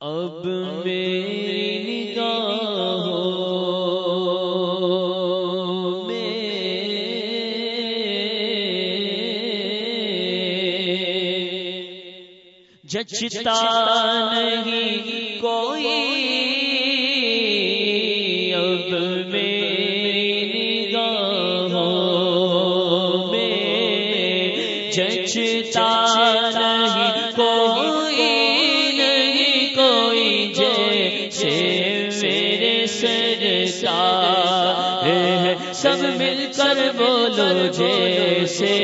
اب میری نگاہ جچتا نہیں کوئی سب مل کر بولو جیسے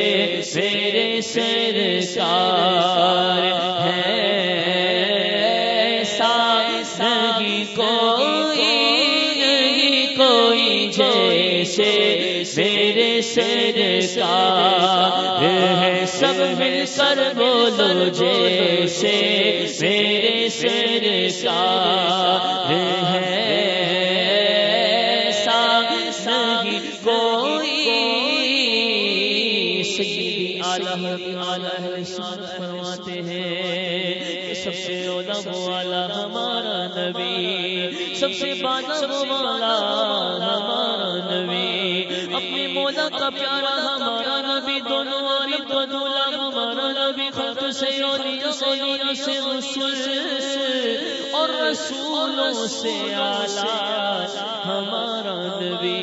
میرے سرکار ہے۔ ایسا نہیں کوئی نہیں، کوئی جیسے میرے سرکار ہے۔ سب مل کر بولو جیسے میرے سرکار ہے۔ سیدی اعلی سنت فرماتے ہیں سب سے علم والا ہمارا نبی، سب سے بادم والا ہمارا نبی۔ اپنے مولا کا پیارا ہمارا نبی، دونوں عالم کا دولا ہمارا نبی، خلق سے، اولیاء اولیاء سے، رسول اور رسولوں سے اعلی ہمارا نبی۔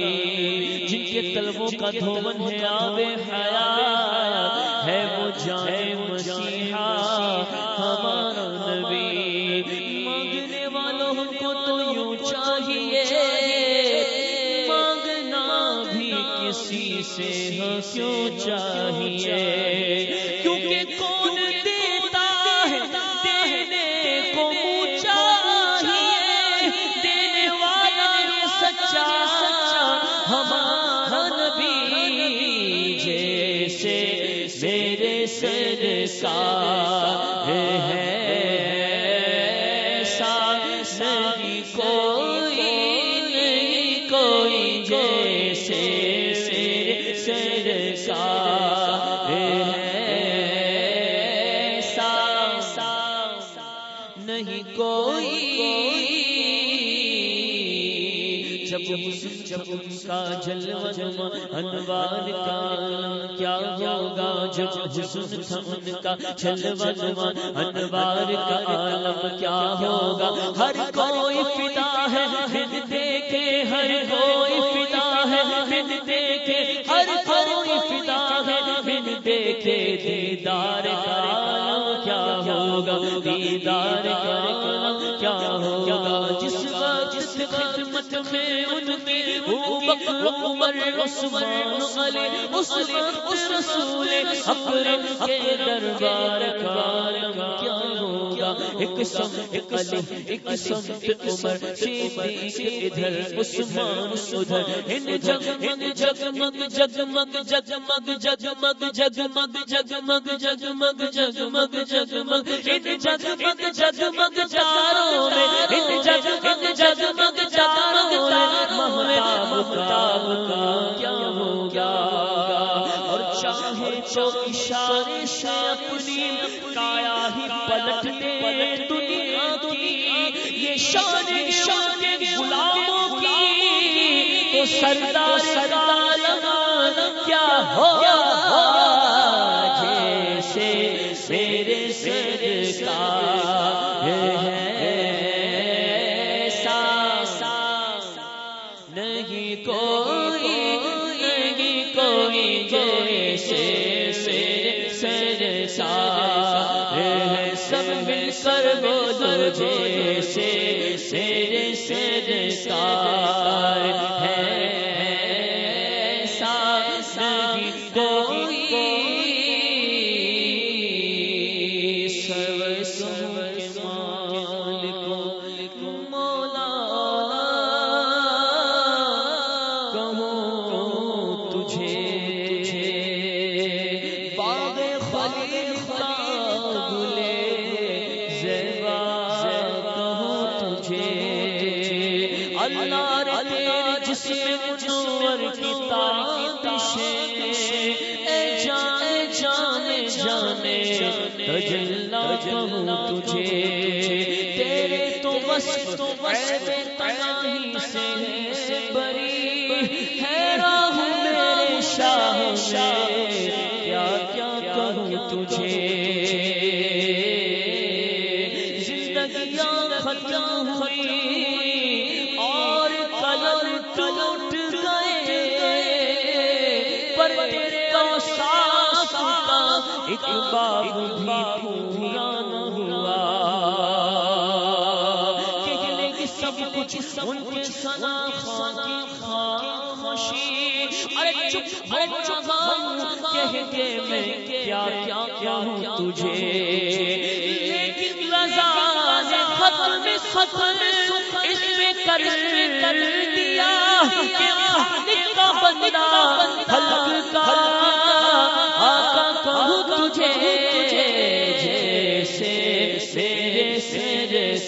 جن کے قلبوں کا دھومن ہے آب حیا ہے وہ جائے مسیحا ہمارا نبی۔ مانگنے والوں کو تو یوں چاہیے۔ مانگنا بھی کسی سے ہو کیوں چاہیے؟ کیونکہ کون دیتا ہے؟ دینے کو منہ چاہیے۔ دینے والا یہ سچا ہمارا نبی جیسے میرے سر سا ہے ساری کوئی نہیں کوئی جیسے سر سر سا سا نہیں کوئی جب جب ان کا جلوہ جمع انوار کا کیا ہوگا؟ جب حسن تھا ان کا جلوہ جمع انوار کا عالم کیا ہوگا؟ ہر کوئی فدا ہے بن دیکھے، ہر کوئی فدا ہے بن دیکھے، ہر کوئی فدا ہے بن دیکھے، دیدار کا عالم کیا ہوگا؟ دیدار کا میں ان کے عمر عثمان علی عثمان رسول اکرم کے دربار کا کیا ہوگا؟ ایک سمت علی، ایک سمت عمر صدیق ادھر عثمان ادھر ان جگمگ جگمگ جگمگ جگمگ جگمگ جگمگ جگمگ جگمگ جگمگ جگمگ۔ ان جگمگ جگمگ چاروں میں ان جگمگ جگمگ چاروں میں۔ محتاب کا کیا ہوگا؟ چاہے تو اشارے سے اپنی کایا ہی پلٹ دے دنیا کی، یہ شان شان کے غلاموں کی، تو سردار سردار کیا ہو؟ شیر شیر سر سار ہے سب مل کر بول جے شیر شیر سر سار ہے ساس کوئی سب سب تجھے کی جانے جانے تجلا جاؤں تجھے تیرے تو بس تو بس تنہائی سے بری باب بھی پورا نہ ہوا۔ کہنے کی سب کچھ ان کے سنا خاموشی۔ ارے چپ، ارے کہہ کے میں کیا کیا کیا ہوں تجھے۔ لیکن ختم اس میں کر دیا کہ کا بندہ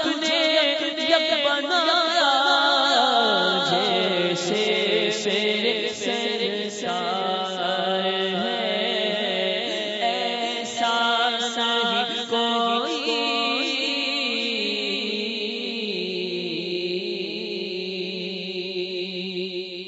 اپنے